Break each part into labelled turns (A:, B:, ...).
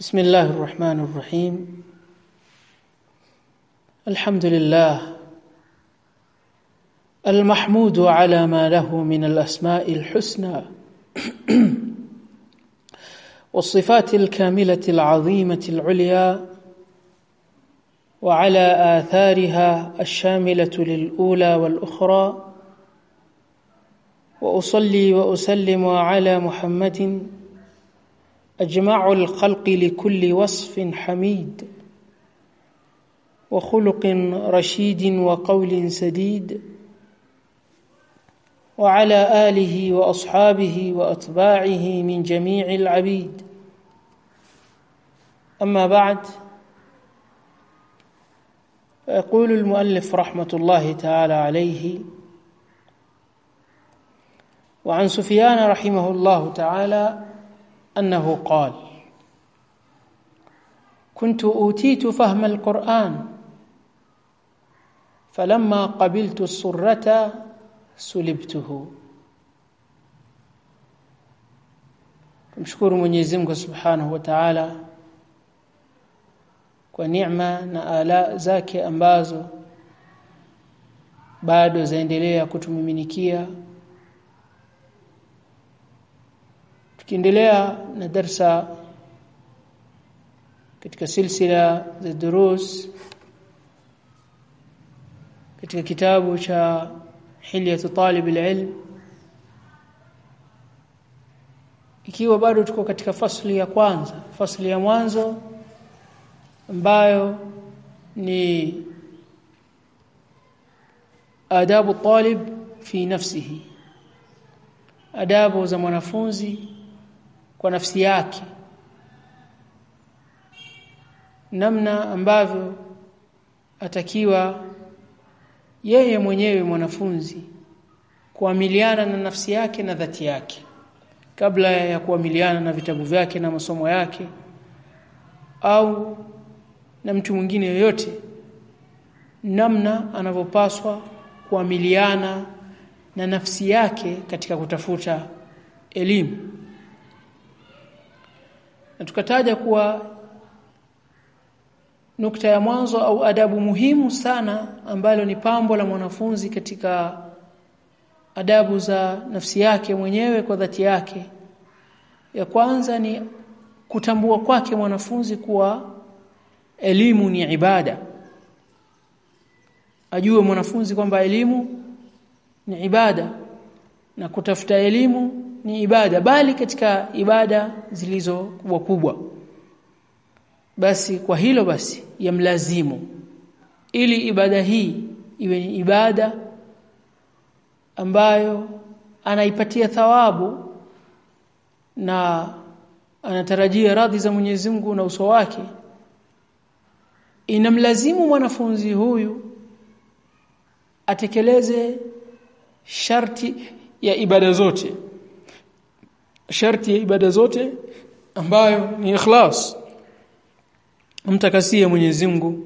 A: بسم الله الرحمن الرحيم الحمد لله المحمود على ما له من الأسماء الحسنى والصفات الكاملة العظيمة العليا وعلى آثارها الشاملة للأولى والأخرى وأصلي وأسلم على محمد أجمع الخلق لكل وصف حميد وخلق رشيد وقول سديد وعلى آله وأصحابه وأتباعه من جميع العبيد. أما بعد فيقول المؤلف رحمة الله تعالى عليه وعن سفيان رحمه الله تعالى أنه قال كنت أوتيت فهم القرآن فلما قبلت السرة سلبته. نشكر من يزمك سبحانه وتعالى ونعمة نآلاء زاكي أنبازو بعد زيندليا كنت ممينكيا tukiendelea na darsa katika silsila za durus katika kitabu cha hilyatu talib alilm ikiwa bado tuko katika fasli ya kwanza fasli ya mwanzo ambayo ni adabu talib fi nafsihi adabu za mwanafunzi kwa nafsi yake. Namna ambavyo atakiwa yeye mwenyewe mwanafunzi kuamiliana na nafsi yake na dhati yake. Kabla ya kuamiliana na vitabu vyake na masomo yake au na mtu mwingine yoyote namna anavyopaswa kuamiliana na nafsi yake katika kutafuta elimu na tukataja kuwa nukta ya mwanzo au adabu muhimu sana ambalo ni pambo la mwanafunzi katika adabu za nafsi yake mwenyewe kwa dhati yake. Ya kwanza ni kutambua kwake mwanafunzi kuwa elimu ni ibada. Ajue mwanafunzi kwamba elimu ni ibada na kutafuta elimu ni ibada bali katika ibada zilizo kubwa kubwa. Basi kwa hilo basi yamlazimu. Ili ibada hii iwe ni ibada ambayo anaipatia thawabu na anatarajia radhi za Mwenyezi Mungu na uso wake inamlazimu mwanafunzi huyu atekeleze sharti ya ibada zote sharti ya ibada zote ambayo ni ikhlas. Mtakasie Mwenyezi Mungu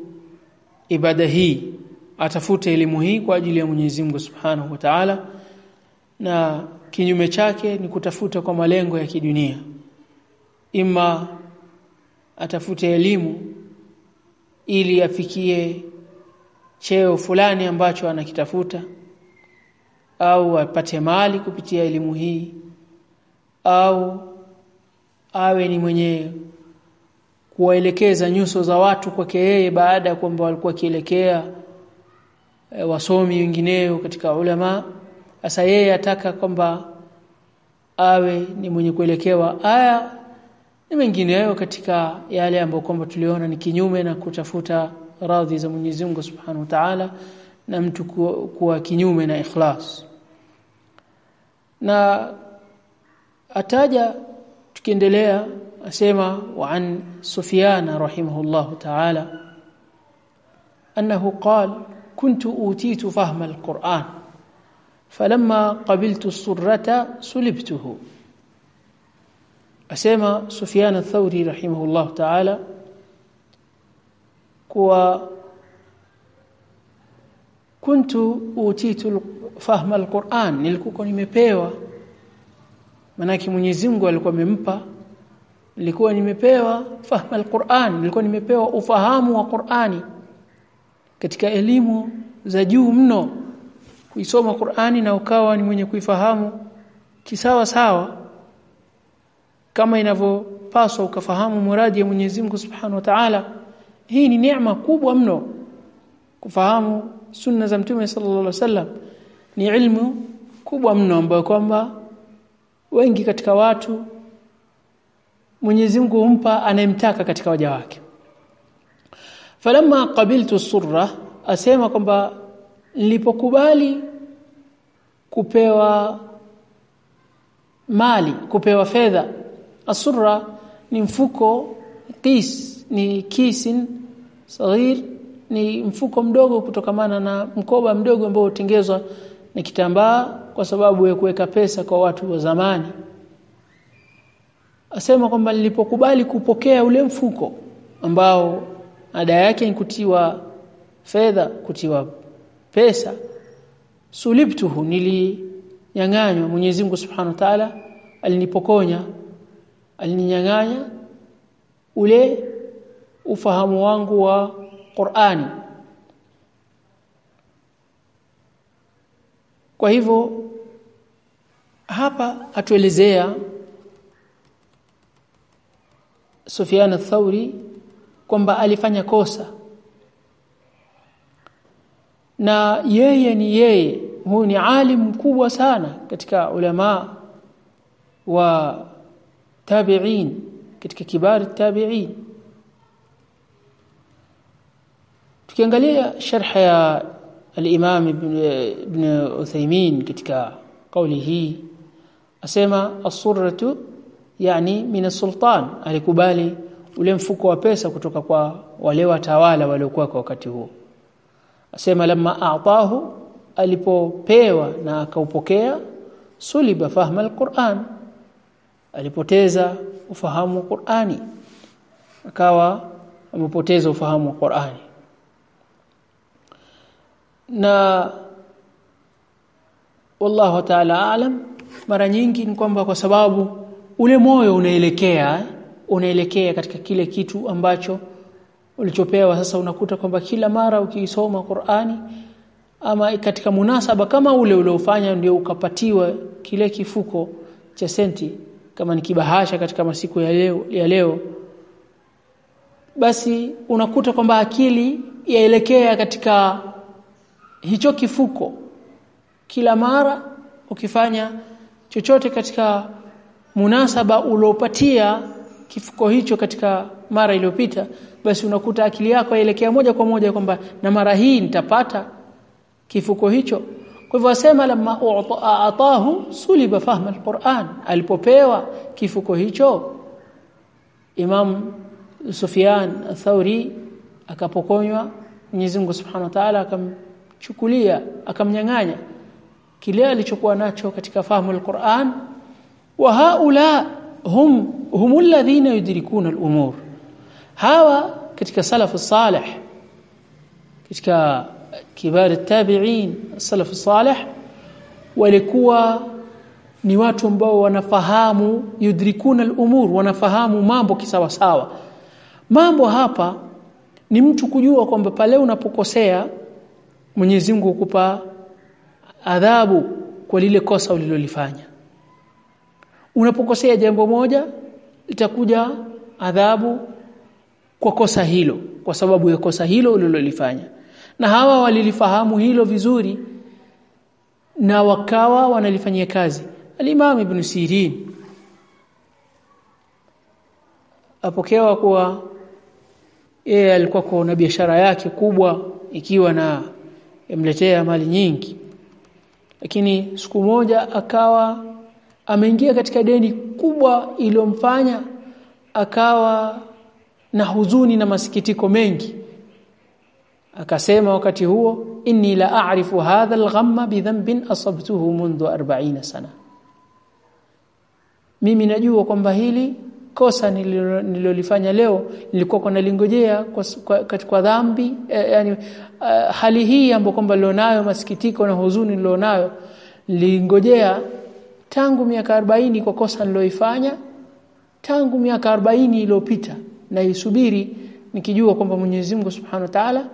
A: ibada hii. Atafute elimu hii kwa ajili ya Mwenyezi Mungu Subhanahu wa Ta'ala. Na kinyume chake ni kutafuta kwa malengo ya kidunia. Ima atafute elimu ili afikie cheo fulani ambacho anakitafuta. Au apate mali kupitia elimu hii au awe ni mwenye kuwaelekeza nyuso za watu kwake yeye baada ya kwamba walikuwa kielekea e, wasomi wengineo katika ulama. Sasa yeye ataka kwamba awe ni mwenye kuelekewa. Aya ni mengineyo katika yale ambayo kwamba tuliona ni kinyume na kutafuta radhi za Mwenyezi Mungu Subhanahu wa Ta'ala na mtu kuwa kinyume na ikhlas. Na ataja tukiendelea asema wa an Sufyan rahimahullah ta'ala annahu qala kuntu utitu fahma alquran falamma qabiltu as-surrata sulibtuhu asema Sufyan ath-Thawri rahimahullah ta'ala kuwa kuntu utitu fahma alquran nilikuwa nimepewa manake Mwenyezi Mungu alikuwa amempa nilikuwa nimepewa fahma alquran nilikuwa nimepewa ufahamu wa Qur'ani. Katika elimu za juu mno kuisoma Qur'ani na ukawa ni mwenye kuifahamu kisawa sawa kama inavyopaswa ukafahamu muradi ya Mwenyezi Mungu Subhanahu wa Ta'ala hii ni neema kubwa mno. Kufahamu sunna za Mtume sallallahu alaihi wasallam ni ilmu kubwa mno ambayo kwamba wengi katika watu Mwenyezi Mungu humpa anayemtaka katika waja wake. Falamma qabiltu surra asema kwamba nilipokubali kupewa mali kupewa fedha. Asurra ni mfuko qis ni kisin saghir ni mfuko mdogo kutokamana na mkoba mdogo ambao utengezwa na kitambaa kwa sababu ya kuweka pesa kwa watu wa zamani. Asema kwamba nilipokubali kupokea ule mfuko ambao ada yake ni kutiwa fedha kutiwa pesa sulibtuhu nilinyang'anywa. Mwenyezi Mungu Subhanahu wa Ta'ala alinipokonya alininyang'anya ule ufahamu wangu wa Qur'ani kwa hivyo hapa atuelezea Sufyan ath-Thauri kwamba alifanya kosa. Na yeye ni yeye huyu ni alim mkubwa sana katika ulama wa tabi'in katika kibari tabi'in. Tukiangalia sharh ya al-Imam ibn, ibn Uthaymeen katika kauli hii asema as-surratu min sultan alikubali ule mfuko wa pesa kutoka kwa wale watawala waliokuwa kwa wakati huo. Asema lama aatahu alipopewa na akaupokea suliba fahma alquran alipoteza ufahamu wa Qur'ani. Akawa amepoteza ufahamu wa Qur'ani na wallahu ta'ala alam mara nyingi ni kwamba kwa sababu ule moyo unaelekea unaelekea katika kile kitu ambacho ulichopewa sasa unakuta kwamba kila mara ukiisoma Qur'ani ama katika munasaba kama ule uliofanya ndio ukapatiwa kile kifuko cha senti kama nikibahasha katika masiku ya leo, ya leo basi unakuta kwamba akili yaelekea katika hicho kifuko kila mara ukifanya chochote katika munasaba uliopatia kifuko hicho katika mara iliyopita basi unakuta akili yako yaelekea moja kwa moja kwamba na mara hii nitapata kifuko hicho. Kwa hivyo asema lamma atahu suliba fahma alquran. Alipopewa kifuko hicho Imam Sufyan Thauri akapokonywa Mwenyezi Mungu Subhanahu wa Ta'ala akamchukulia akamnyang'anya. Kile alichokuwa nacho katika fahamu alquran wa haula hum humul ladhina yudrikuna al-umur. Hawa katika salafu salih katika kibar tabi'in salafu salih walikuwa ni watu ambao wanafahamu yudrikuna al-umur wanafahamu mambo kisawa sawa mambo hapa ni mtu kujua kwamba pale unapokosea Mwenyezi Mungu hukupa adhabu kwa lile kosa ulilolifanya. Unapokosea jambo moja itakuja adhabu kwa kosa hilo kwa sababu ya kosa hilo ulilolifanya. Na hawa walilifahamu hilo vizuri na wakawa wanalifanyia kazi. al-Imam Ibn Sirin apokewa kuwa yeye alikuwa kwa biashara yake kubwa ikiwa na imletea mali nyingi. Lakini siku moja akawa ameingia katika deni kubwa iliyomfanya akawa na huzuni na masikitiko mengi. Akasema wakati huo inni la a'rifu hadha al-ghamma bi dhanbin asabtuhu mundu 40 sana. Mimi najua kwamba hili kosa nililolifanya leo nilikuwa kwa nalingojea kwa dhambi eh, yani uh, hali hii ambayo kwamba nilionayo masikitiko na huzuni nilionayo nilingojea tangu miaka 40 kwa kosa niloifanya tangu miaka 40 iliyopita na isubiri nikijua kwamba Mwenyezi Mungu Subhanahu wa Ta'ala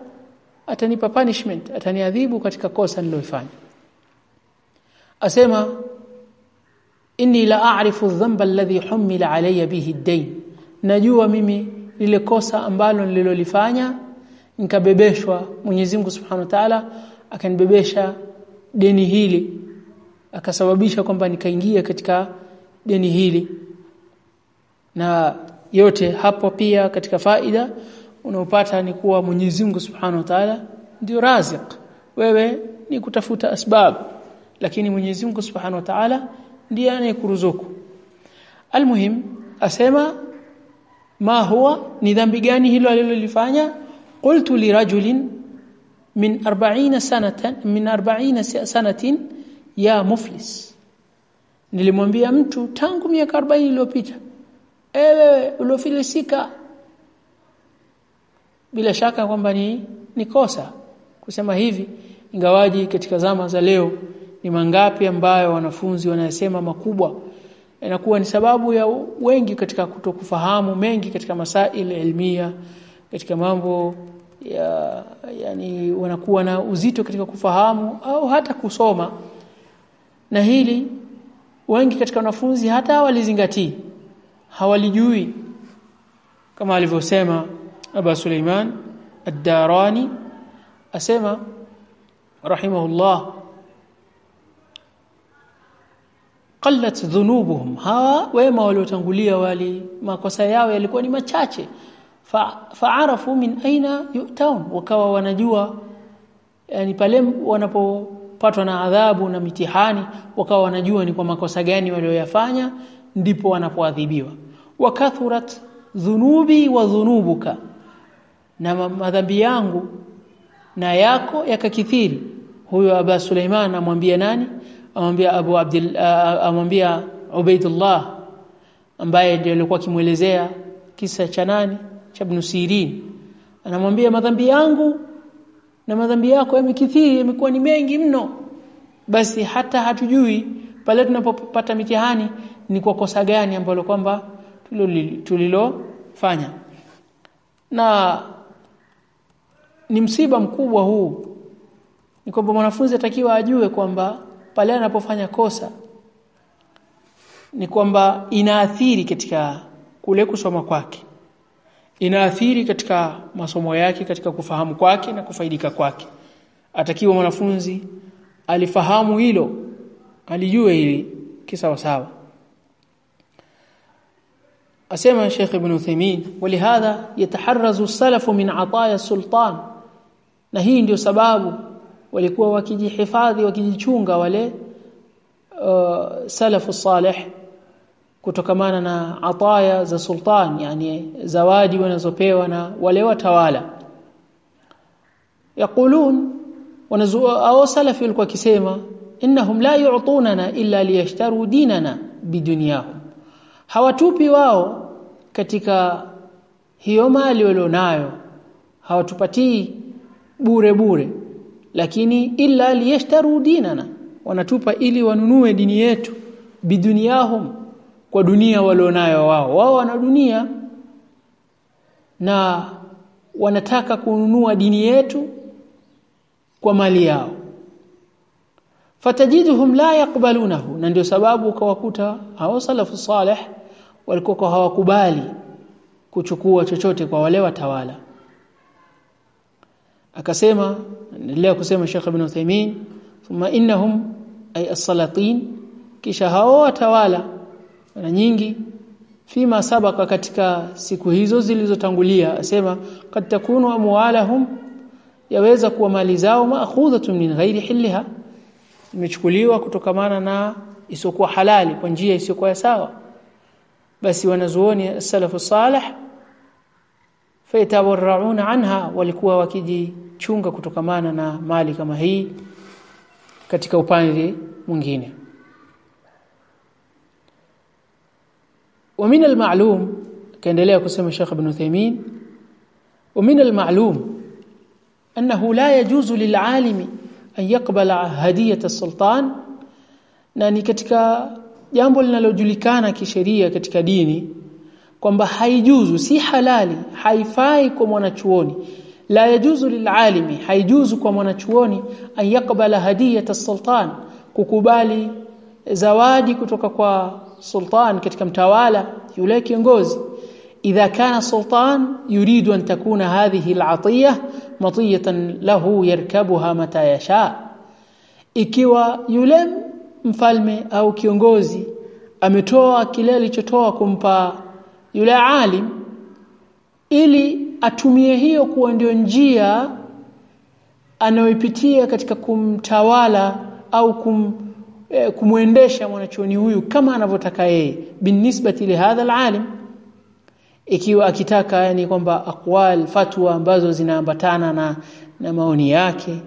A: atanipa punishment ataniadhibu katika kosa niloifanya asema inni la a'rifu dhanba alladhi humila alayya bihi ad-dayn. Najua mimi lile kosa ambalo nililolifanya nikabebeshwa Mwenyezi Mungu Subhanahu wa Ta'ala akanibebesha deni hili akasababisha kwamba nikaingia katika deni hili. Na yote hapo pia katika faida unaopata ni kuwa Mwenyezi Mungu Subhanahu wa Ta'ala ndio raziq. Wewe ni kutafuta asbab lakini Mwenyezi Mungu Subhanahu wa Ta'ala ndiye anayekuruzuku. Almuhim asema ma huwa? Ni dhambi gani hilo alilolifanya? Qultu li rajulin min 40 sanatan min 40 sanatin ya muflis. Nilimwambia mtu tangu miaka 40 iliyopita ewe uliofilisika bila shaka kwamba ni ni kosa kusema hivi ingawaji katika zama za leo ni mangapi ambayo wanafunzi wanayasema makubwa? Inakuwa ni sababu ya wengi katika kutokufahamu mengi katika masaili ilmia katika mambo ya yani wanakuwa na uzito katika kufahamu au hata kusoma. Na hili wengi katika wanafunzi hata walizingatii hawalijui. Kama alivyosema Aba Suleiman Ad-Darani asema rahimahullah qallat dhunubuhum. Hawa wema waliotangulia wali makosa yao yalikuwa ni machache. Fa, fa'arafu min aina yu'taun. Wakawa wanajua yani pale wanapopatwa na adhabu na mitihani wakawa wanajua ni kwa makosa gani walioyafanya ndipo wanapoadhibiwa. Wakathurat dhunubi wa dhunubuka. Na madhambi yangu na yako yakakithiri. Huyo Aba Suleiman amwambia nani amwambia Abu Abdul amwambia Ubaidullah ambaye ndiye alikuwa akimuelezea kisa cha nani? Cha Ibn Sirin. Anamwambia madhambi yangu na madhambi yako yamekithiri yamekuwa ni mengi mno. Basi hata hatujui pale tunapopata mitihani ni kwa kosa gani ambalo kwamba tulilofanya. Na ni msiba mkubwa huu. Ni kwamba mwanafunzi atakiwa ajue kwamba pale anapofanya kosa ni kwamba inaathiri katika kule kusoma kwake. Inaathiri katika masomo yake katika kufahamu kwake na kufaidika kwake. Atakiwa mwanafunzi alifahamu hilo alijue hili kisawa sawa asema Sheikh Ibn Uthaymeen walihadha yataharrazu salafu min ataya sultan. Na hii ndio sababu walikuwa wakijihifadhi wakijichunga wale uh, salafu salih kutokamana na ataya za sultan yani zawadi wanazopewa na wale watawala. Yaqulun wanazua au salafi walikuwa kisema innahum la yu'tunana illa liyashtaru dinana bidunyahum. Hawatupi wao katika hiyo mali walionayo hawatupatii bure bure lakini illa liyashtaru dinana wanatupa ili wanunue dini yetu biduniyahum kwa dunia walionayo wao. Wao wana dunia na wanataka kununua dini yetu kwa mali yao. Fatajiduhum la yaqbalunahu na ndio sababu ukawakuta hao salafu salih walikuwa hawakubali kuchukua chochote kwa wale watawala akasema endelea kusema Sheikh Ibn Uthaymeen thumma innahum ay as-salatin. Kisha hao watawala na nyingi fima sabaka katika siku hizo zilizotangulia asema kad takunu amwalahum yaweza kuwa mali zao maakhudhatun min ghairi hilliha. Imechukuliwa kutokamana na isokuwa halali kwa njia isiyokuwa sawa. Basi wanazuoni salafu salih fayatawarrauna anha walikuwa wakijichunga kutokamana na mali kama hii katika upande mwingine ومن المعلوم كاendelea kusema Sheikh Ibn Uthaymeen ومن المعلوم أنه لا يجوز للعالم أن يقبل هدية السلطان na ni katika jambo linalojulikana kisheria katika dini kwamba haijuzu si halali haifai kwa mwanachuoni la yajuzu lil'alimi haijuzu kwa mwanachuoni an yakbala hadiyata sultan kukubali zawadi kutoka kwa sultan katika mtawala yule kiongozi. Idha kana sultan yuridu an takuna hadhihi al'atiyah matiyatan lahu yarkabuha mata yasha. Ikiwa yule mfalme au kiongozi ametoa kile alichotoa kumpa yule alim ili atumie hiyo kuwa ndio njia anayoipitia katika kumtawala au kum, eh, kumwendesha mwanachuoni huyu kama anavyotaka yeye. Binisbati li hadha alalim. Ikiwa akitaka yani kwamba aqwal fatwa ambazo zinaambatana na, na maoni yake.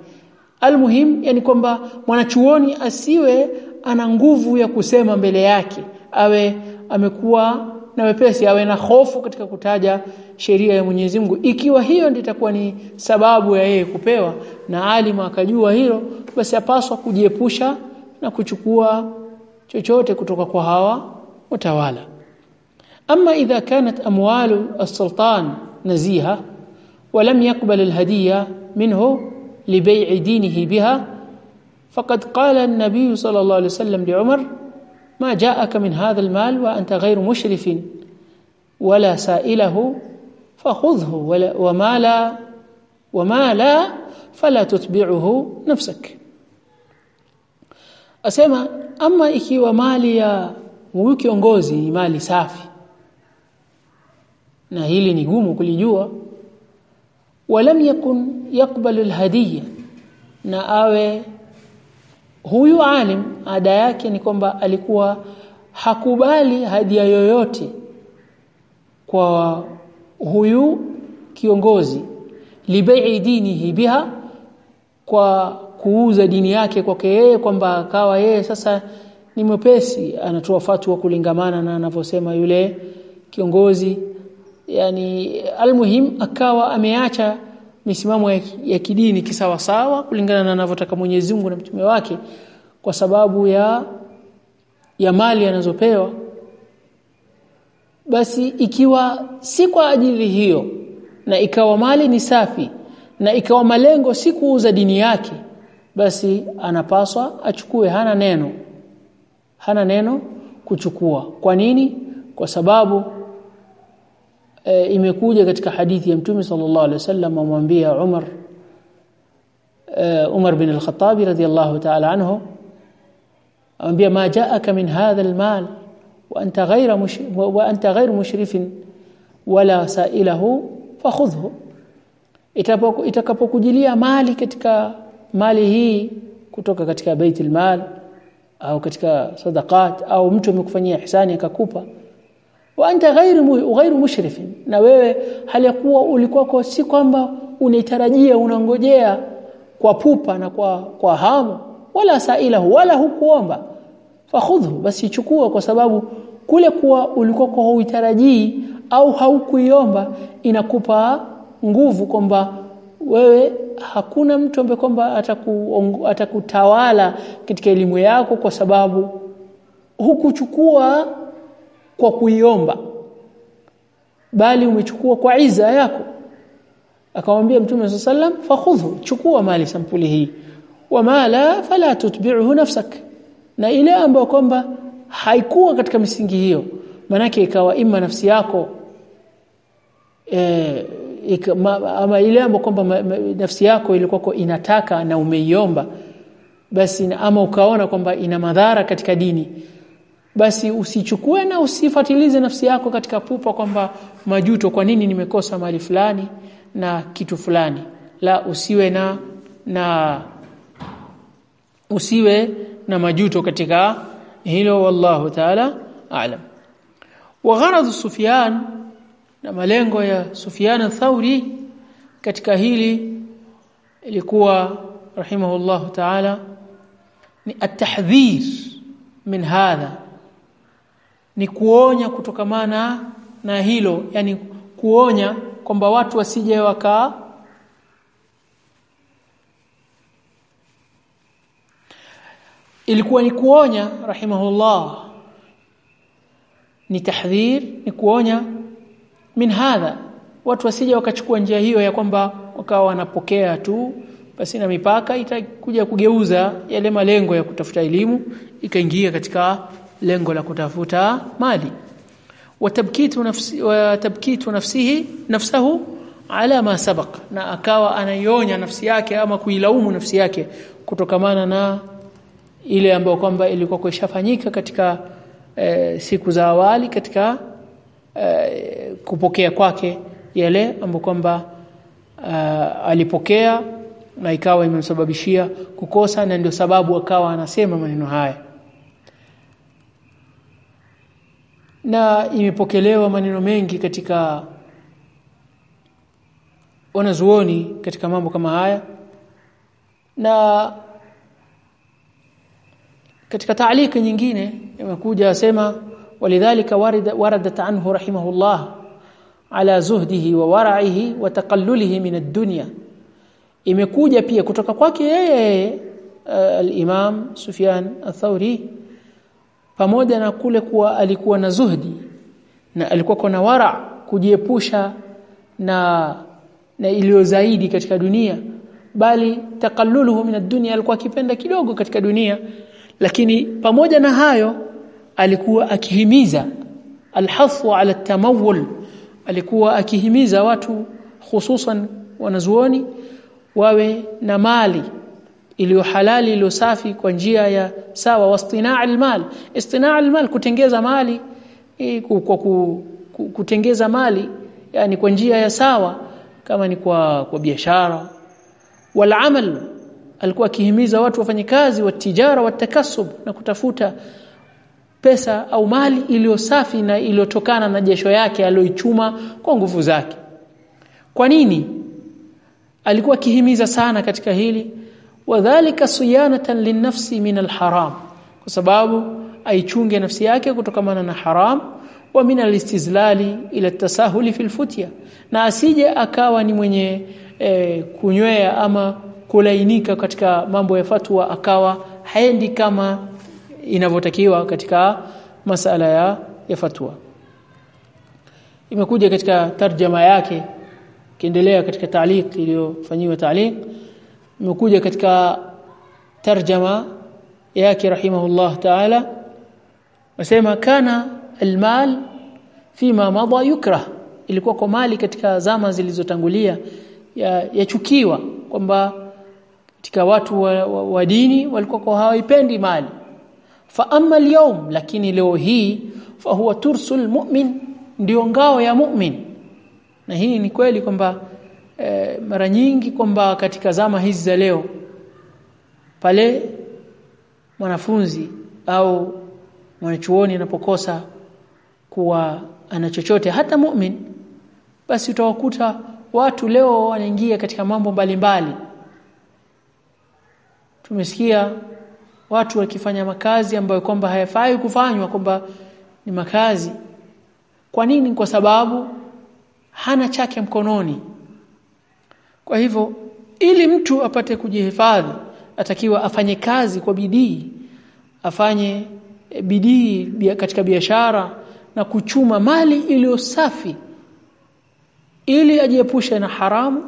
A: Almuhim yani kwamba mwanachuoni asiwe ana nguvu ya kusema mbele yake. Awe amekuwa na wepesi awe na hofu katika kutaja sheria ya Mwenyezi Mungu ikiwa hiyo ndio itakuwa ni sababu ya yeye kupewa na alimu akajua hilo basi apaswa kujiepusha na kuchukua chochote kutoka kwa hawa watawala ama idha kanat amwalu as-sultan naziha ولم يقبل الهديه منه لبيع دينه بها فقد قال النبي صلى الله عليه وسلم لعمر ما جاءك من هذا المال وأنت غير مشرف ولا سائله فخذه وما لا وما لا فلا تتبعه نفسك asema ama ikiwa mali ya huyu kiongozi ni mali safi na hili ni gumu kulijua walam yakun yakbalu alhadiyya na awe huyu alim ada yake ni kwamba alikuwa hakubali hadia yoyote kwa huyu kiongozi libai dinihi biha kwa kuuza dini yake kwake yeye kwamba akawa yeye sasa ni mwepesi anatoa fatwa kulingamana na anavyosema yule kiongozi. Yani almuhim akawa ameacha misimamo ya, ya kidini kisawasawa kulingana na anavyotaka Mwenyezi Mungu na mtume wake kwa sababu ya ya mali anazopewa. Basi ikiwa si kwa ajili hiyo na ikawa mali ni safi na ikawa malengo si kuuza dini yake basi anapaswa achukue. Hana neno hana neno kuchukua. Kwa nini? Kwa sababu e, imekuja katika hadithi ya mtume sallallahu alaihi wasallam amwambia Umar e, Umar bin al-Khattab radiyallahu ta'ala anhu amwambia ma ja'aka min hadha al-mal wa anta ghayra wa anta ghayr mushrif wala sa'ilahu fakhudhu itakapokujilia mali katika mali hii kutoka katika baitul mal au katika sadaqat au mtu amekufanyia ihsani akakupa wa anta ghairu ghairu na wewe hali ya kuwa ulikuwa si kwamba unaitarajia unangojea kwa pupa na kwa kwa hamu wala sailahu wala hukuomba. Fakhudhu basi chukua kwa sababu kule kuwa ulikuwa kwa huitarajii au haukuiomba inakupa nguvu kwamba wewe hakuna mtu ambaye kwamba ataku, atakutawala katika elimu yako kwa sababu hukuchukua kwa kuiomba bali umechukua kwa iza yako. Akamwambia mtume sallam fakhudhu chukua mali sampuli hii. Wama la fala tutbi'uhu nafsak. Na ile ambayo kwamba haikuwa katika misingi hiyo manake ikawa ima nafsi yako e, ika, ma, ama ile ambayo kwamba nafsi yako ilikuwa kwa inataka na umeiomba basi ama ukaona kwamba ina madhara katika dini basi usichukue na usifatilize nafsi yako katika pupa kwamba majuto kwa nini nimekosa mali fulani na kitu fulani? La usiwe na na usiwe na majuto katika hilo wallahu ta'ala aalam. Wa gharadhu Sufyan na malengo ya Sufyan al-Thawri katika hili ilikuwa rahimahullah ta'ala ni at-tahdhir min hadha ni kuonya kutokamana na hilo yani kuonya kwamba watu wasije waka ilikuwa ni kuonya rahimahullah ni tahdhir ni kuonya min hadha. Watu wasije wakachukua njia hiyo ya kwamba wakawa wanapokea tu basi na mipaka itakuja kugeuza yale malengo ya kutafuta elimu ikaingia katika lengo la kutafuta mali. Watabkitu nafsi watabkitu nafsihi nafsahu ala ma sabaq. Na akawa anayonya nafsi yake ama kuilaumu nafsi yake kutokamana na ile ambayo kwamba ilikuwa kushafanyika katika e, siku za awali katika e, kupokea kwake yale ambayo kwamba alipokea na ikawa imemsababishia kukosa na ndio sababu akawa anasema maneno haya na imepokelewa maneno mengi katika wanazuoni katika mambo kama haya. Na katika taalika nyingine imekuja asema walidhalika waradat anhu rahimahullah ala zuhdihi wa wara'ihi wa taqallulihi min ad-dunya. Imekuja pia kutoka kwake yeye al-Imam Sufyan al-Thawri pamoja na kule kuwa alikuwa na zuhdi na alikuwa na wara kujiepusha na na iliyo zaidi katika dunia. Bali takalluluhu min ad-dunya alikuwa akipenda kidogo katika dunia. Lakini pamoja na hayo alikuwa akihimiza alhasu ala tamawul alikuwa akihimiza watu hususan wanazuoni wawe na mali iliyo halali iliyo safi kwa njia ya sawa wastinaa almal istinaa almal kutengeza mali kwa kutengeza mali yani kwa njia ya sawa kama ni kwa kwa biashara. Wal amal alikuwa akihimiza watu wafanye kazi wa tijara wa takasub na kutafuta pesa au mali iliyo safi na iliyotokana na jesho yake aliyoichuma kwa nguvu zake. Kwa nini? Alikuwa akihimiza sana katika hili wadhālika siyanatan linnafsi min alharam kwa sababu aichunge nafsi yake kutokamana na haram wa min alistizlali ila tasahuli fil futya na asije akawa ni mwenye e, kunywea ama kulainika katika mambo ya fatwa akawa haendi kama inavyotakiwa katika masala ya, ya fatwa. Imekuja katika tarjama yake kiendelea katika taaliq iliyofanyiwa taaliq imekuja katika tarjama yake rahimahullah ta'ala. Wasema kana almal fima madha yukrah. Ilikuwa kwa mali katika zama zilizotangulia yachukiwa ya kwamba katika watu wa, wa, wa dini walikuwa kwa hawaipendi mali. Fa amma al lakini leo hii fa huwa tursul mu'min ndio ngao ya mu'min. Na hii ni kweli kwamba e, mara nyingi kwamba katika zama hizi za leo pale mwanafunzi au mwanachuoni anapokosa kuwa ana chochote hata mu'min basi utawakuta watu leo wanaingia katika mambo mbalimbali. Mbali. tumesikia watu wakifanya makazi ambayo kwamba hayafai kufanywa kwamba ni makazi. Kwa nini? Kwa sababu hana chake mkononi kwa hivyo ili mtu apate kujihifadhi atakiwa afanye kazi kwa bidii. Afanye bidii katika biashara na kuchuma mali iliyo safi. Ili ajiepushe na haramu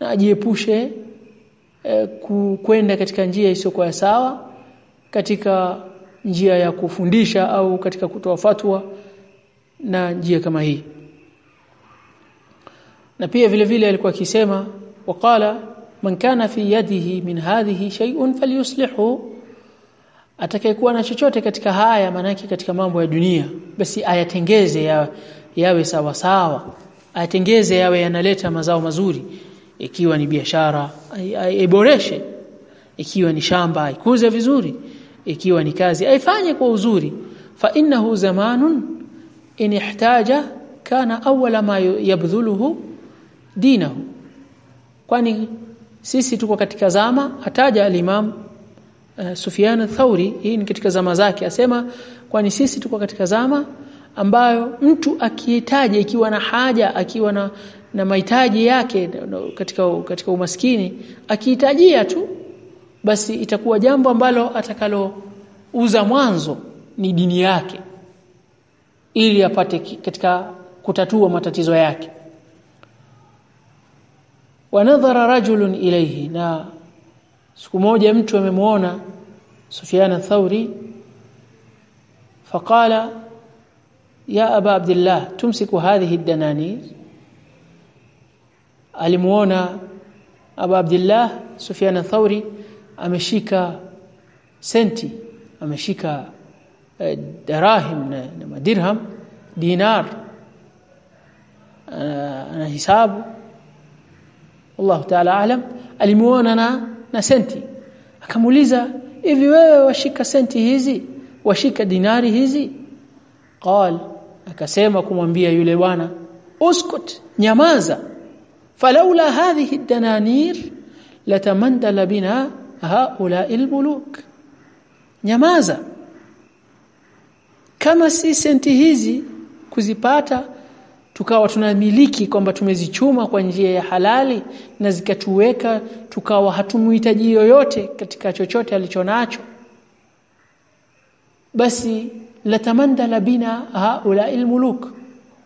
A: na ajiepushe eh, kwenda katika njia isiyokuwa sawa katika njia ya kufundisha au katika kutoa fatwa na njia kama hii. Na pia vile vile alikuwa akisema waqala من كان في يده من هذه شيء فليصلحه. Atakayekuwa na chochote katika haya manake katika mambo ya dunia basi ayatengeze ya, yawe sawa sawa. Ayatengeze yawe yanaleta mazao mazuri ikiwa ni biashara aiboreshe ikiwa ni shamba ikuze vizuri. Ikiwa ni kazi aifanye kwa uzuri. Fa innahu zamanun in ihtaja kana awwala ma yabdhuluhu dinahu kwani sisi tuko katika zama ataja al-Imam uh, Sufyan al-Thauri hii ni katika zama zake asema kwani sisi tuko katika zama ambayo mtu akihitaji ikiwa na haja akiwa na na mahitaji yake katika katika umaskini akihitajia tu basi itakuwa jambo ambalo atakalouza mwanzo ni dini yake ili apate katika kutatua matatizo yake wanadhara rajulun ilayhi na siku moja mtu amemuona Sufyan ath-Thauri faqala ya aba abdullah tumsiku hadhihi ad-dananir alimuona aba abdullah Sufyan ath-Thauri ameshika senti ameshika eh, darahim na, na madirham dinar ana hisabu Allah ta'ala alam. Alimuona na na senti. Akamuuliza hivi wewe washika senti hizi? Washika dinari hizi? Qal akasema kumwambia yule bwana uskut nyamaza. Falaula hadhihi dananir latamandala bina haula albuluk nyamaza. Kama si senti hizi kuzipata tukawa tunamiliki kwamba tumezichuma kwa njia ya halali na zikatuweka tukawa hatumuhitaji yoyote katika chochote alichonacho. Basi latamandala bina haula almuluk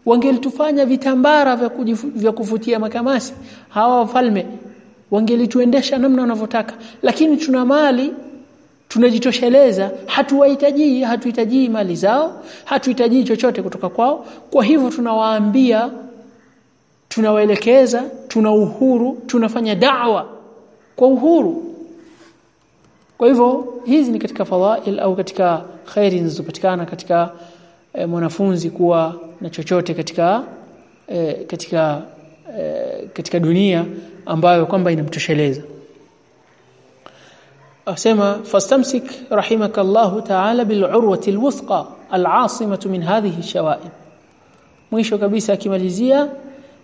A: wangelitufanya vitambara vya, vya kuvutia makamasi hawa wafalme wangelituendesha namna wanavyotaka. Lakini tuna mali tunajitosheleza. Hatuwahitaji hatuhitaji mali zao hatuhitaji chochote kutoka kwao. Kwa hivyo tunawaambia tunawaelekeza tuna uhuru tunafanya da'wa kwa uhuru. Kwa hivyo hizi ni katika fadhail au katika khairi zinazopatikana katika e, mwanafunzi kuwa na chochote katika e, katika e, katika dunia ambayo kwamba inamtosheleza asema fastamsik rahimaka Allah ta'ala bil urwati alwuthqa al'asimatu min hadhihi shawaib. Mwisho kabisa akimalizia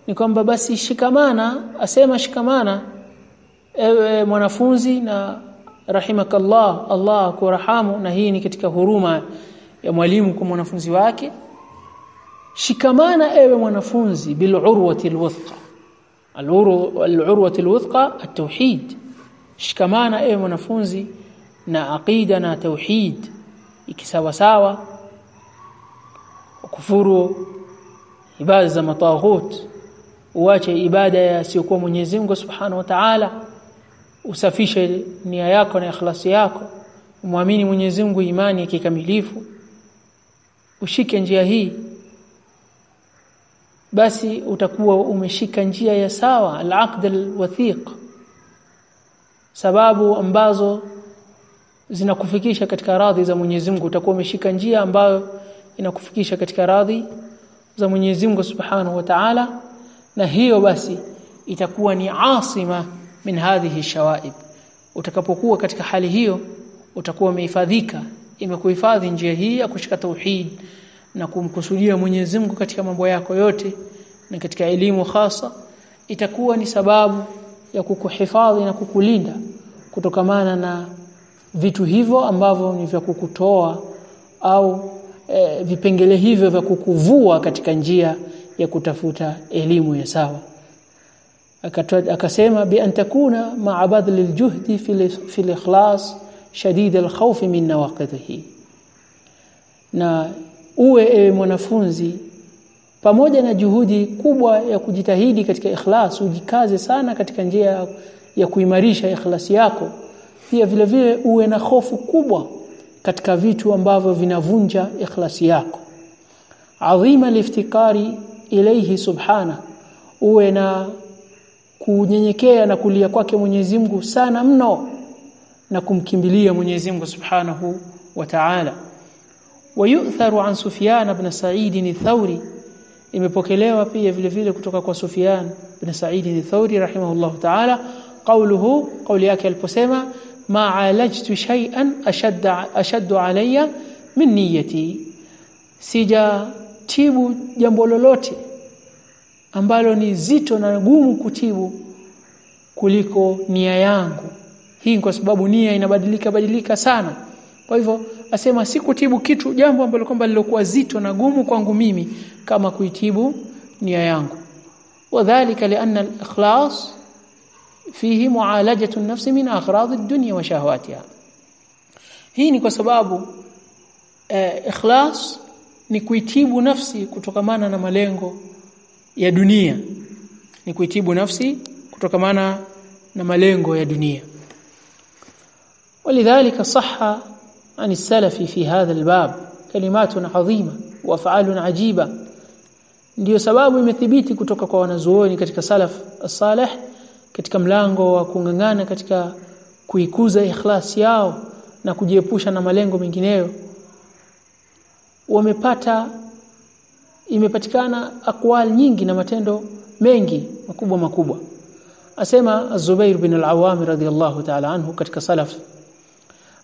A: ni kwamba basi shikamana asema shikamana ewe mwanafunzi na rahimaka Allah Allah kurahamu na hii ni katika huruma ya mwalimu kwa mwanafunzi wake. Shikamana ewe mwanafunzi bil urwati alwuthqa al-urwati alwuthqa at-tauhid shikamana ewe mwanafunzi na aqida na tauhid. Ikisawa sawa kufuru ibada za mataghut. Uache ibada ya siokuwa Mwenyezi Mungu Subhanahu wa Ta'ala. Usafishe nia yako na ikhlasi yako. Muamini Mwenyezi Mungu imani ya kikamilifu. Ushike njia hii. Basi utakuwa umeshika njia ya sawa al-aqd al-wathiq sababu ambazo zinakufikisha katika radhi za Mwenyezi Mungu. Utakuwa umeshika njia ambayo inakufikisha katika radhi za Mwenyezi Mungu Subhanahu wa Ta'ala na hiyo basi itakuwa ni asima min hadhihi shawaib. Utakapokuwa katika hali hiyo utakuwa umehifadhika imekuhifadhi njia hii ya kushika tauhid na kumkusudia Mwenyezi Mungu katika mambo yako yote na katika elimu hasa itakuwa ni sababu ya kukuhifadhi na kukulinda kutokamana na vitu hivyo ambavyo ni vya kukutoa au e, vipengele hivyo vya kukuvua katika njia ya kutafuta elimu ya sawa. Akasema bi an takuna ma'a badl aljuhdi fi al-ikhlas shadid al-khawf min nawaqidhi. Na uwe ewe mwanafunzi pamoja na juhudi kubwa ya kujitahidi katika ikhlas ujikaze sana katika njia ya kuimarisha ikhlasi yako. Pia vile vile uwe na hofu kubwa katika vitu ambavyo vinavunja ikhlasi yako. Adhima liftikari ilayhi subhana. Uwe na kunyenyekea na kulia kwake Mwenyezi Mungu sana mno na kumkimbilia Mwenyezi Mungu Subhanahu wa Ta'ala. An Sufyan ibn Sa'id al-Thawri imepokelewa pia vile vile kutoka kwa Sufyan ibn Sa'id al-Thawri rahimahullah ta'ala qawluhu qawli yake aliposema ma alajtu shay'an ashadda ashaddu alayya min niyyati. Sija tibu jambo lolote ambalo ni zito na gumu kutibu kuliko nia yangu. Hii kwa sababu nia inabadilika badilika sana. Kwa hivyo asema sikutibu kitu jambo ambalo kwamba lilokuwa zito na gumu kwangu mimi kama kuitibu nia yangu. Wadhālika li'anna al-ikhlas fihi mu'alajatu an-nafs min aghrad ad-dunya wa shahawatiha. Hii ni kwa sababu eh, ikhlas ni kuitibu nafsi kutokamana na malengo ya dunia. Ni kuitibu nafsi kutokamana na malengo ya dunia. Walidhalika sahha عن السلف في هذا الباب كلمات عظيمة وافعال عجيبة ndio sababu imethibiti kutoka kwa wanazuoni katika salaf as-salih katika mlango wa kungangana katika kuikuza ikhlas yao na kujiepusha na malengo mengineyo wamepata imepatikana akwal nyingi na matendo mengi makubwa makubwa asema Az-Zubair bin al-Awwam radhiyallahu ta'ala anhu katika salaf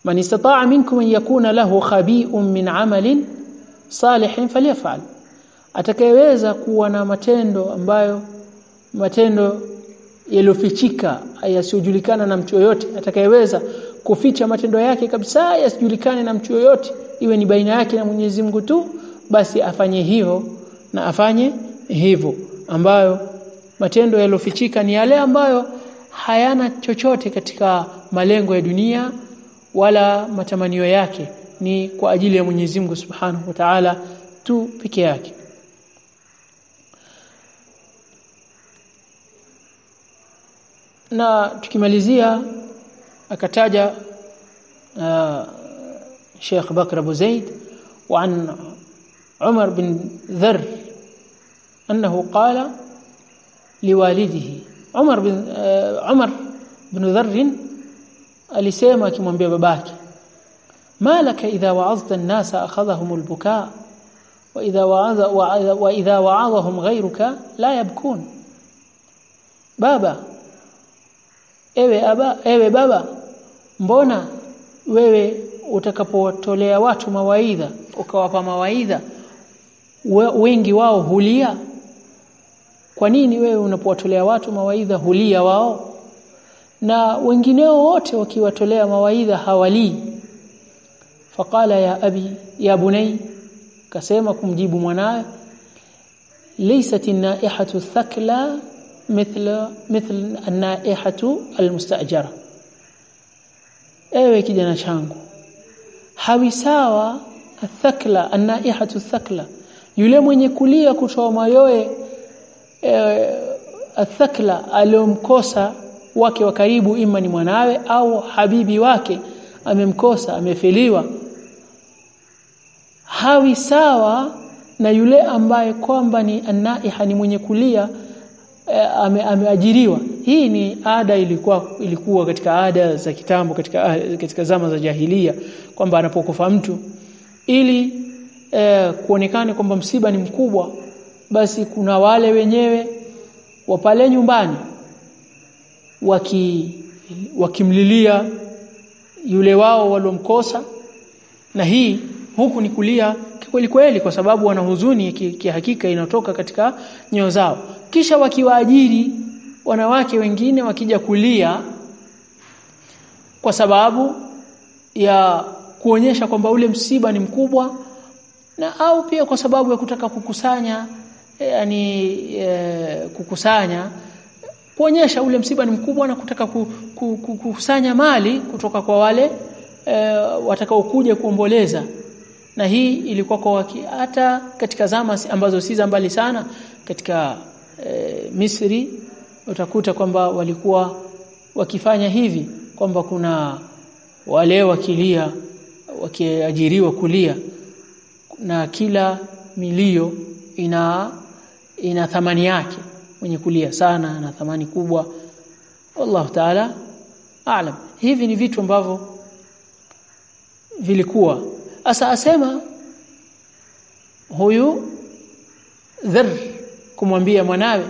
A: man istata'a minkum an yakuna lahu khabi'un min 'amalin salihin falyaf'al. Atakayeweza kuwa na matendo ambayo matendo yaliyofichika yasiyojulikana na mtu yoyote atakayeweza kuficha matendo yake kabisa yasijulikane na mtu yoyote iwe ni baina yake na Mwenyezi Mungu tu basi afanye hivyo na afanye hivyo. Ambayo matendo yaliyofichika ni yale ambayo hayana chochote katika malengo ya dunia wala matamanio yake ni kwa ajili ya Mwenyezi Mungu Subhanahu wa Ta'ala tu peke yake na tukimalizia akataja uh, Sheikh Bakr Abu Zaid وعن عمر بن ذر أنه قال لوالده عمر بن uh, عمر بن ذر alisema akimwambia babake malaka idha wa'azta an-nasa akhadhahum al-bukaa wa idha wa'adha wa idha wa'adhahum ghayruka la yabkun. Baba ewe aba ewe baba mbona wewe utakapotolea watu mawaidha ukawapa mawaidha wengi wao hulia? Kwa nini wewe unapowatolea watu mawaidha hulia wao na wengineo wote wakiwatolea mawaidha hawalii. Faqala ya abi ya bunay kasema kumjibu mwanae laysat an-naihatu thakla mithla mithl an-naihatu al-mustajara. Ewe kijana changu hawi sawa athakla an-naihatu thakla? Yule mwenye kulia kutoa mayoe e, athakla aliyomkosa wake wa karibu ima ni mwanawe au habibi wake amemkosa amefiliwa. Hawi sawa na yule ambaye kwamba ni anaiha ni mwenye kulia e, ame, ameajiriwa. Hii ni ada ilikuwa ilikuwa katika ada za kitambo katika katika zama za jahilia kwamba anapokufa mtu ili e, kuonekane kwamba msiba ni mkubwa basi kuna wale wenyewe wa pale nyumbani waki wakimlilia yule wao walomkosa na hii huku ni kulia kweli kweli kwa sababu wana huzuni kihakika inatoka katika nyoyo zao. Kisha wakiwaajiri wanawake wengine wakija kulia kwa sababu ya kuonyesha kwamba ule msiba ni mkubwa na au pia kwa sababu ya kutaka kukusanya yani e, kukusanya kuonyesha ule msiba ni mkubwa na kutaka kukusanya mali kutoka kwa wale e, watakaokuja kuomboleza. Na hii ilikuwa kwa waki, hata katika zama ambazo si za mbali sana katika e, Misri utakuta kwamba walikuwa wakifanya hivi kwamba kuna wale wakilia wakiajiriwa kulia na kila milio ina ina thamani yake mwenye kulia sana na thamani kubwa. Wallahu taala aalam hivi ni vitu ambavyo vilikuwa. Asa asema huyu dhar kumwambia mwanawe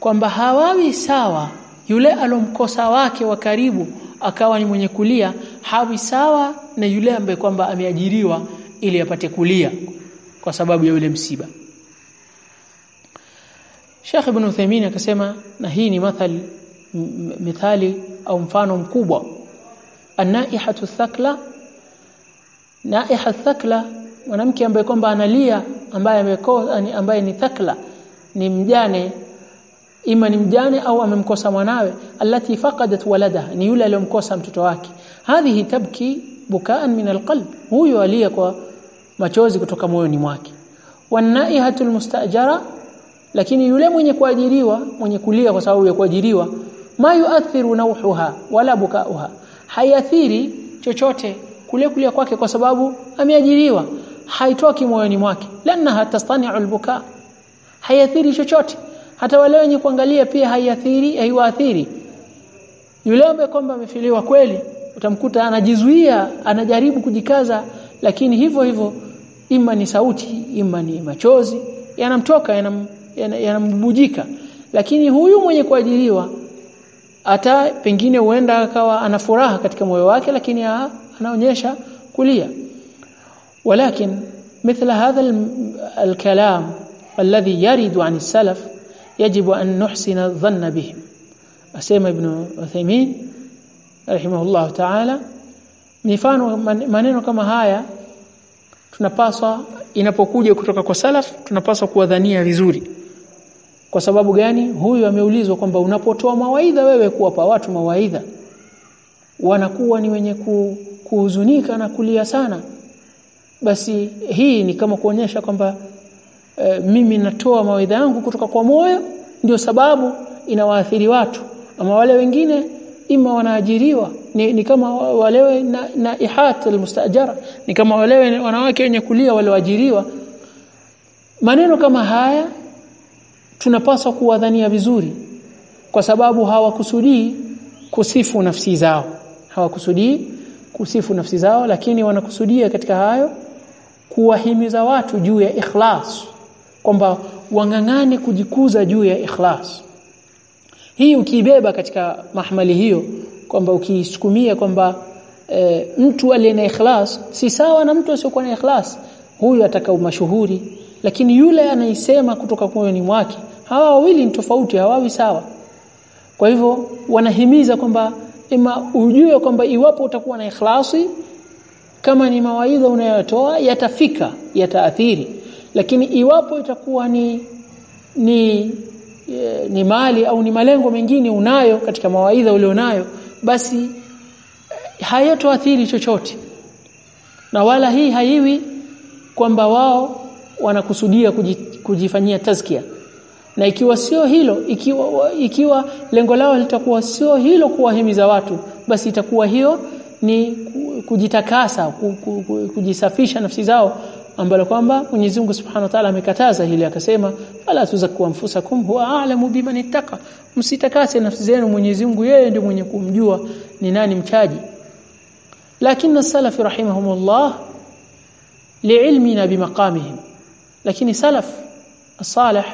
A: kwamba hawawi sawa yule alomkosa wake wa karibu akawa ni mwenye kulia hawi sawa na yule ambaye kwamba ameajiriwa ili apate kulia kwa sababu ya yule msiba Sheikh Ibn Uthaymeen akasema na hii ni mathali mithali au mfano mkubwa. Anaihatu thakla naiha thakla mwanamke ambaye kwamba analia ambaye amekosa ambaye ni thakla ni mjane ima ni mjane au amemkosa mwanawe alati faqadat walada ni yule aliyomkosa mtoto wake. Hadhihi tabki bukaan min alqalb huyo alia kwa machozi kutoka moyoni mwake. Wanaihatul mustajara lakini yule mwenye kuajiriwa mwenye kulia kwa sababu ya kuajiriwa mayuathiru nauhuha wala bukauha. Hayathiri chochote kule kulia kwake kwa sababu ameajiriwa. Haitoki moyoni mwake. Lana hatastani'u albuka hayathiri chochote. Hata wale wenye kuangalia pia haiathiri haiwaathiri. Yule ambaye kwamba amefiliwa kweli utamkuta anajizuia anajaribu kujikaza lakini hivyo hivyo ima ni sauti ima ni machozi yanamtoka yanam, yanambujika lakini huyu mwenye kuajiriwa hata pengine huenda akawa ana furaha katika moyo wake lakini anaonyesha kulia ولكن مثل هذا الكلام الذي يرد عن السلف يجب أن نحسن الظن بهم أسيما ابن عثيمين رحمه الله تعالى mifano maneno kama haya tunapaswa inapokuja kutoka kwa salaf tunapaswa kuwadhania vizuri kwa sababu gani? Huyu ameulizwa kwamba unapotoa mawaidha wewe kuwapa watu mawaidha wanakuwa ni wenye kuhuzunika na kulia sana. Basi hii ni kama kuonyesha kwamba e, mimi natoa mawaidha yangu kutoka kwa moyo ndio sababu inawaathiri watu. Ama wale wengine ima wanaajiriwa ni, ni kama walewe na, na ihat almustajara ni kama walewe wanawake wenye kulia walioajiriwa. Maneno kama haya tunapaswa kuwadhania vizuri kwa sababu hawakusudii kusifu nafsi zao. Hawakusudii kusifu nafsi zao lakini wanakusudia katika hayo kuwahimiza watu juu ya ikhlas kwamba wangangane kujikuza juu ya ikhlas. Hii ukiibeba katika mahmali hiyo kwamba ukisukumia kwamba e, mtu aliye na ikhlas si sawa na mtu asiyokuwa na ikhlas. Huyu atakao mashuhuri lakini yule anaisema kutoka moyoni mwake hawa wawili ni tofauti hawawi sawa. Kwa hivyo wanahimiza kwamba ima ujue kwamba iwapo utakuwa na ikhlasi kama ni mawaidha unayotoa yatafika yataathiri. Lakini iwapo itakuwa ni ni e, ni mali au ni malengo mengine unayo katika mawaidha ulionayo basi hayatoathiri chochote. Na wala hii haiwi kwamba wao wanakusudia kujifanyia tazkia na ikiwa sio hilo ikiwa ikiwa lengo lao litakuwa sio hilo kuwahimiza watu basi itakuwa hiyo ni kujitakasa kujisafisha nafsi zao ambalo kwamba Mwenyezi Mungu Subhanahu wa Ta'ala amekataza hili akasema fala tuzakku anfusakum huwa a'lamu biman ittaqa. Msitakase nafsi zenu Mwenyezi Mungu yeye ndiye mwenye kumjua ni nani mchaji. Lakini salafi rahimahumullah liilmina bimaqamihim lakini salaf salih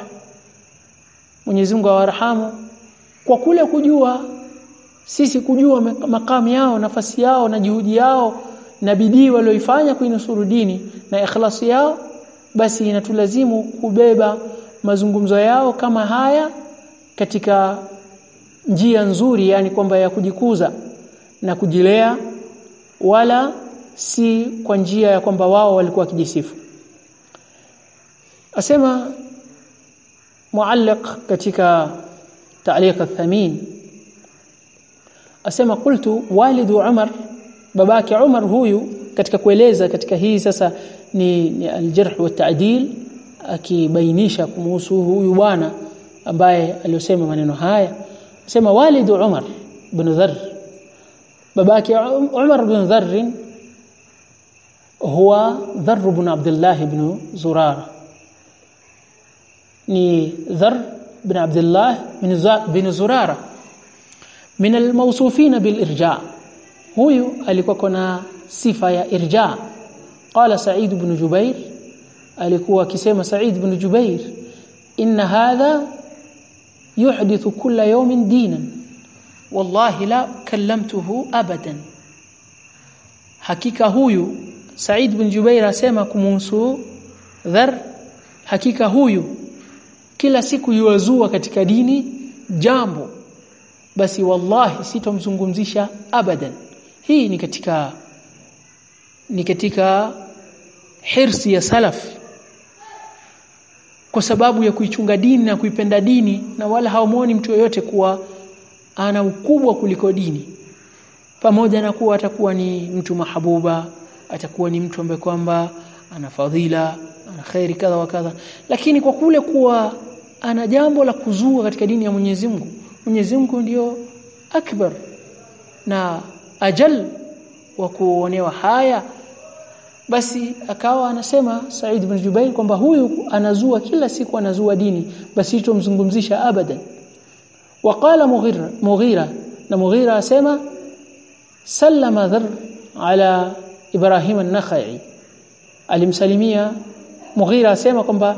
A: Mwenyezi Mungu awarhamu. Kwa kule kujua sisi kujua makamu yao nafasi yao na juhudi yao na bidii walioifanya kuinusuru dini na ikhlasi yao basi inatulazimu kubeba mazungumzo yao kama haya katika njia nzuri yani kwamba ya kujikuza na kujilea wala si kwa njia ya kwamba wao walikuwa kijisifu asema معلق كتيكا تعليق الثمين. أسمى قلت والد عمر باباك عمر هو كتك كويليزا كتك هي ساسا ني, ني الجرح والتعديل أكي بينيشا كموسو هو يوانا أباي اللي أسمى من النهاية. أسمى والد عمر بن ذر. باباك عمر بن ذر هو ذر بن عبد الله بن زرارة. Ni dharr ibn abdullah bin zurara min almawsufin bilirja huyu alikuwa kuna sifa ya irja qala sa'id ibn jubair alikuwa akisema sa'id ibn jubair inna hadha yuhdithu kulla yawmin dinan wallahi la kallamtuhu abadan hakika huyu Said bin Jubair asema kumuhusu Dhar hakika huyu kila siku yuwazua katika dini jambo basi wallahi sitomzungumzisha abadan. Hii ni katika ni katika hirsi ya salaf. Kwa sababu ya kuichunga dini na kuipenda dini na wala hawamuoni mtu yoyote kuwa ana ukubwa kuliko dini. Pamoja na kuwa atakuwa ni mtu mahabuba atakuwa ni mtu ambaye kwamba ana fadhila ana khairi kadha wa kadha. Lakini kwa kule kuwa ana jambo la kuzua katika dini ya Mwenyezi Mungu. Mwenyezi Mungu ndio akbar na ajal wa kuonewa haya. Basi akawa anasema Said ibn Jubair kwamba huyu anazua kila siku anazua dini basi hitomzungumzisha abadan. Waqala Mughira Mughira na Mughira asema sallama dhar ala Ibrahim an-Nakhai. Alimsalimia Mughira asema kwamba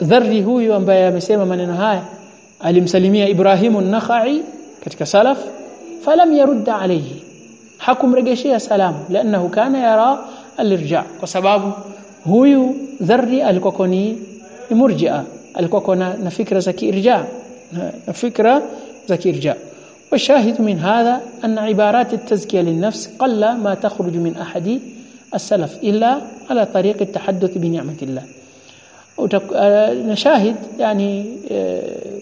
A: dharri huyu ambaye amesema maneno haya alimsalimia Ibrahim an-Nakhai katika salaf falam yarudda alayhi hakumregeshea salamu لأنه kana yara alirja kwa sababu huyu dharri alikuwa ni murji'a alikuwa na, na fikra za kiirja na fikra za kiirja والشاهد من هذا أن عبارات التزكية للنفس قل ما تخرج من أحد السلف إلا على طريق التحدث بنعمة الله Uh, na shahid yani uh,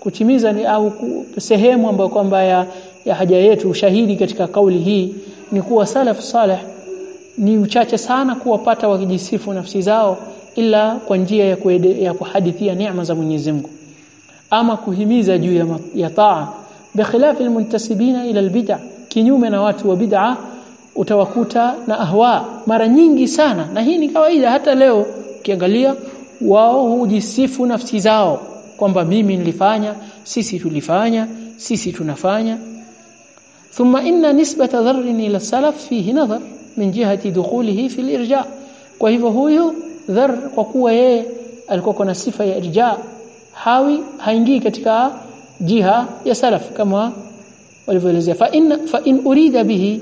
A: kutimiza ni au sehemu ambayo kwamba ya, ya haja yetu ushahidi katika kauli hii ni kuwa salaf salih ni uchache sana kuwapata wakijisifu nafsi zao ila kwa njia ya, kuede, ya kuhadithia neema za Mwenyezi Mungu. Ama kuhimiza juu ya, ya taa. Bikhilafi almuntasibina ila albid'a. Kinyume na watu wa bid'a utawakuta na ahwa. Mara nyingi sana. Na hii ni kawaida hata leo. Ukiangalia wao hujisifu nafsi zao kwamba mimi nilifanya sisi tulifanya sisi tunafanya. Thumma inna nisbata dharrin ila salaf fihi nadhar min jihati dukhulihi fi al-irja kwa hivyo huyu dhar kwa kuwa yeye alikuwa na sifa ya irja hawi haingii katika jiha ya salaf kama walivyoelezea. Fa in fa in urida bihi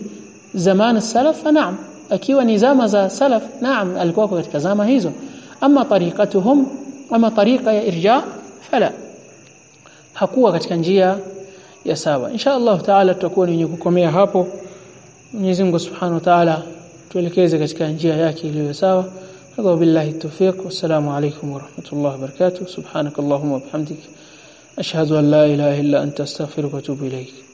A: zaman salaf fa na'am. Akiwa ni zama za salaf naam alikuwa katika zama hizo أما طريقتهم أما طريقة إرجاء فلا. هكوا كتكنجية يساوى إن شاء الله تعالى تكون ينكوكم يا هابو. نزيم سبحانه وتعالى تولكيز كتكنجية ياكي ليساوى أقول بالله التوفيق. والسلام عليكم ورحمة الله وبركاته. سبحانك اللهم وبحمدك. أشهد أن لا إله إلا أنت أستغفرك وأتوب إليك.